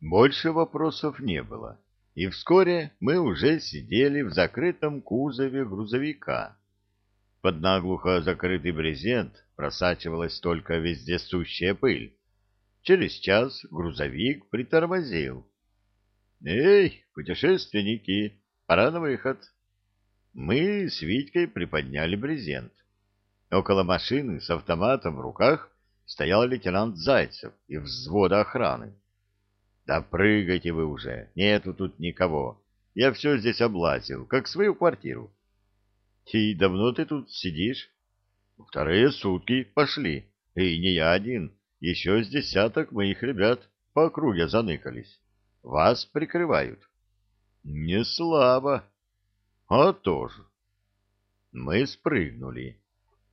Больше вопросов не было, и вскоре мы уже сидели в закрытом кузове грузовика. Под наглухо закрытый брезент просачивалась только вездесущая пыль. Через час грузовик притормозил. «Эй, путешественники, пора на выход!» Мы с Витькой приподняли брезент. Около машины с автоматом в руках стоял лейтенант Зайцев и взвода охраны. Да прыгайте вы уже, нету тут никого. Я все здесь облазил, как свою квартиру. И давно ты тут сидишь? Вторые сутки пошли, и не я один, еще с десяток моих ребят по округе заныкались. Вас прикрывают. Не слабо. А тоже. Мы спрыгнули.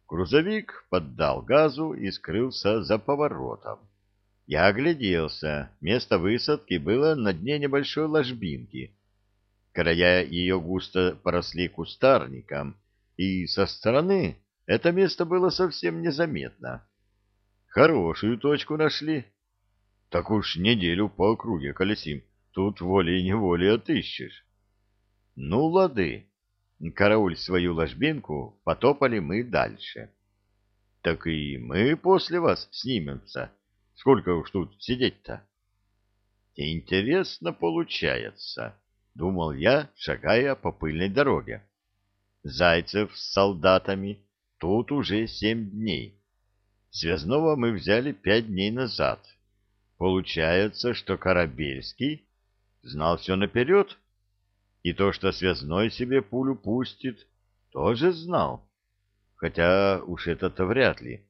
Грузовик поддал газу и скрылся за поворотом. Я огляделся. Место высадки было на дне небольшой ложбинки. Края ее густо поросли кустарником, и со стороны это место было совсем незаметно. Хорошую точку нашли. Так уж неделю по округе колесим, тут волей-неволей отыщешь. Ну, лады. Карауль свою ложбинку, потопали мы дальше. Так и мы после вас снимемся. Сколько уж тут сидеть-то? Интересно получается, думал я, шагая по пыльной дороге. Зайцев с солдатами тут уже семь дней. Связного мы взяли пять дней назад. Получается, что Корабельский знал все наперед, и то, что связной себе пулю пустит, тоже знал. Хотя уж это-то вряд ли.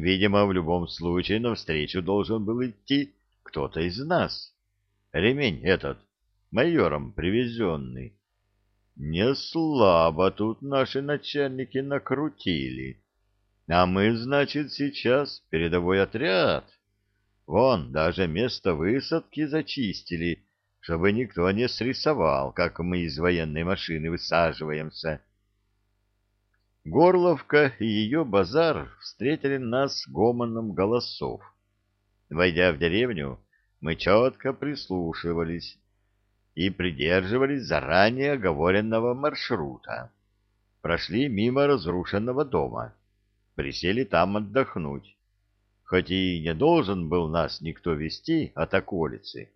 Видимо, в любом случае навстречу должен был идти кто-то из нас. Ремень этот, майором привезенный. Не слабо тут наши начальники накрутили. А мы, значит, сейчас передовой отряд. Вон, даже место высадки зачистили, чтобы никто не срисовал, как мы из военной машины высаживаемся. Горловка и ее базар встретили нас гомоном голосов. Войдя в деревню, мы четко прислушивались и придерживались заранее оговоренного маршрута. Прошли мимо разрушенного дома, присели там отдохнуть. Хоть и не должен был нас никто вести от околицы,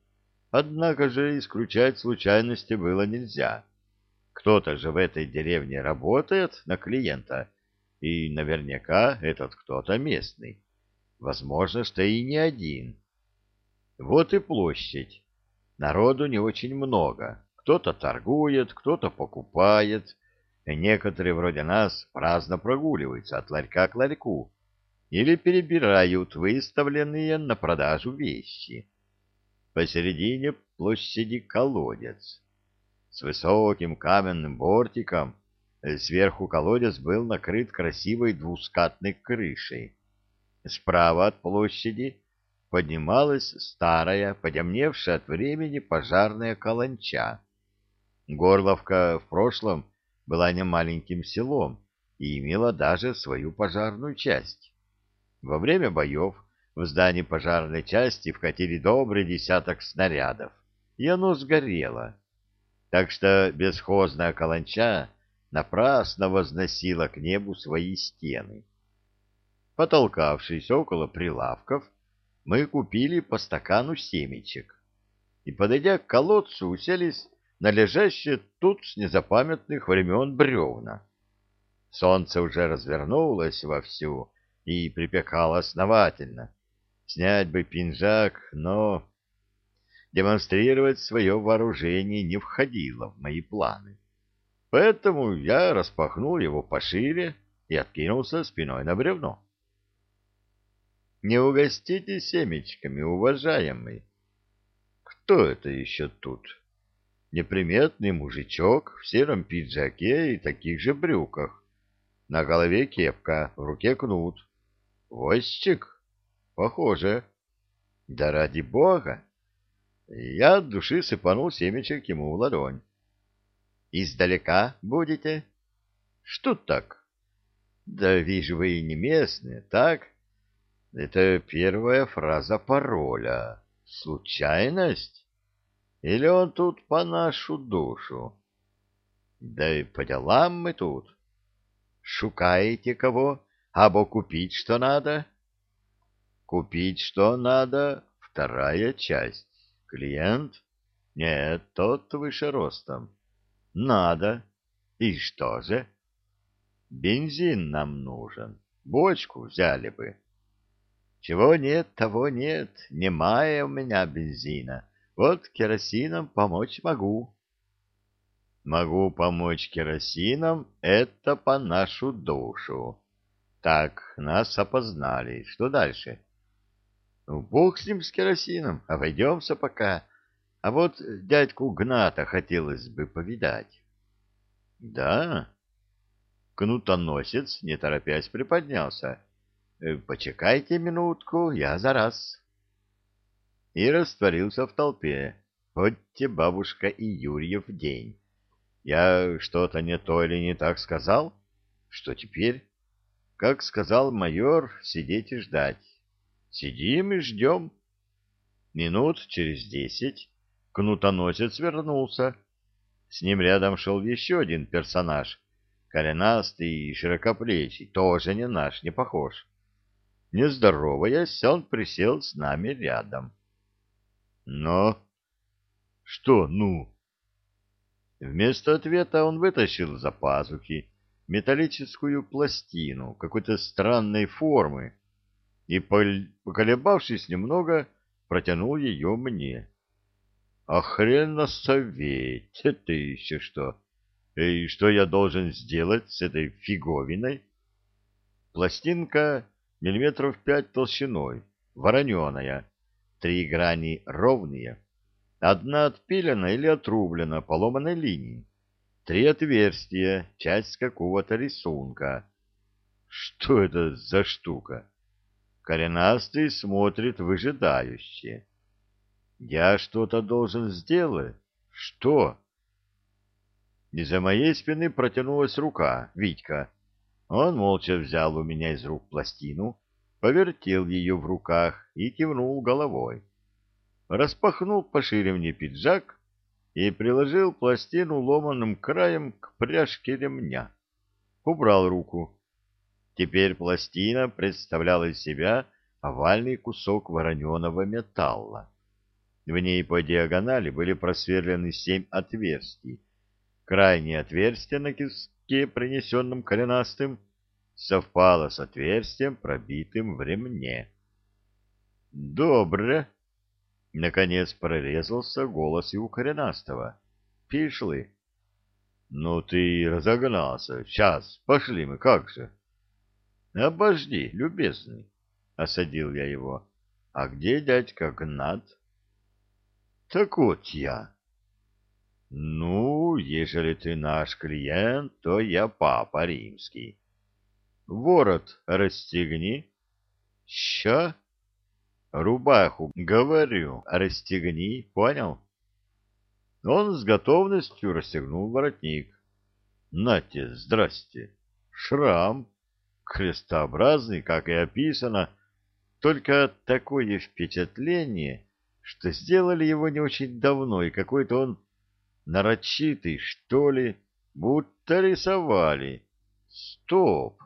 однако же исключать случайности было нельзя. Кто-то же в этой деревне работает на клиента, и наверняка этот кто-то местный. Возможно, что и не один. Вот и площадь. Народу не очень много. Кто-то торгует, кто-то покупает. Некоторые вроде нас праздно прогуливаются от ларька к ларьку или перебирают выставленные на продажу вещи. Посередине площади колодец с высоким каменным бортиком. Э, сверху колодец был накрыт красивой двускатной крышей. Справа от площади поднималась старая, подемневшая от времени пожарная каланча. Горловка в прошлом была не маленьким селом и имела даже свою пожарную часть. Во время боев в здание пожарной части вкатили добрый десяток снарядов, и оно сгорело так что бесхозная каланча напрасно возносила к небу свои стены. Потолкавшись около прилавков, мы купили по стакану семечек и, подойдя к колодцу, уселись на лежащие тут с незапамятных времен бревна. Солнце уже развернулось вовсю и припекало основательно. Снять бы пинжак, но демонстрировать свое вооружение не входило в мои планы. Поэтому я распахнул его пошире и откинулся спиной на бревно. «Не угостите семечками, уважаемый!» «Кто это еще тут?» Неприметный мужичок в сером пиджаке и таких же брюках. На голове кепка, в руке кнут. Возчик? Похоже. Да ради бога! Я от души сыпанул семечек ему в ладонь. «Издалека будете?» «Что так?» «Да вижу, вы не местные, так?» «Это первая фраза пароля. Случайность? Или он тут по нашу душу? Да и по делам мы тут. Шукаете кого? Або купить что надо? Купить что надо? Вторая часть. Клиент? Нет, тот выше ростом. Надо. И что же? Бензин нам нужен. Бочку взяли бы. Чего нет, того нет. Немая у меня бензина. Вот керосином помочь могу. Могу помочь керосином, это по нашу душу. Так, нас опознали. Что дальше? Ну, бог с ним, с керосином, обойдемся пока. А вот дядьку Гната хотелось бы повидать. Да? Кнутоносец, не торопясь, приподнялся. Э, почекайте минутку, я за раз. И растворился в толпе. Вот те бабушка и Юрьев день. Я что-то не то или не так сказал? Что теперь? Как сказал майор, сидеть и ждать. Сидим и ждем. Минут через десять кнутоносец вернулся. С ним рядом шел еще один персонаж, коренастый и широкоплечий, тоже не наш, не похож. Не здороваясь, он присел с нами рядом. — Но... — Что «ну»? Вместо ответа он вытащил за пазухи металлическую пластину какой-то странной формы и, поколебавшись немного, протянул ее мне. «Охренно советь! Это еще что? И что я должен сделать с этой фиговиной?» Пластинка миллиметров пять толщиной, вороненая, три грани ровные, Одна отпилена или отрублена поломанной линией. Три отверстия, часть какого-то рисунка. Что это за штука? Коренастый смотрит выжидающе. Я что-то должен сделать? Что? Из-за моей спины протянулась рука, Витька. Он молча взял у меня из рук пластину, повертел ее в руках и кивнул головой распахнул пошире мне пиджак и приложил пластину ломаным краем к пряжке ремня. Убрал руку. Теперь пластина представляла из себя овальный кусок вороненого металла. В ней по диагонали были просверлены семь отверстий. Крайнее отверстие на киске, принесенном коренастым, совпало с отверстием, пробитым в ремне. «Добре», Наконец прорезался голос и у коренастого. «Пишли?» «Ну ты разогнался. Сейчас, пошли мы, как же?» «Обожди, любезный», — осадил я его. «А где дядька Гнат?» «Так вот я». «Ну, ежели ты наш клиент, то я папа римский». «Ворот расстегни». «Ща?» Рубаху, говорю, расстегни, понял? Он с готовностью расстегнул воротник. Нате, здрасте. Шрам, крестообразный, как и описано, только такое впечатление, что сделали его не очень давно, и какой-то он нарочитый, что ли, будто рисовали. Стоп!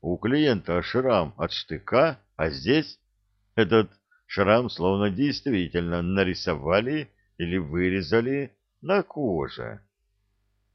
У клиента шрам от штыка, а здесь этот Шрам словно действительно нарисовали или вырезали на коже.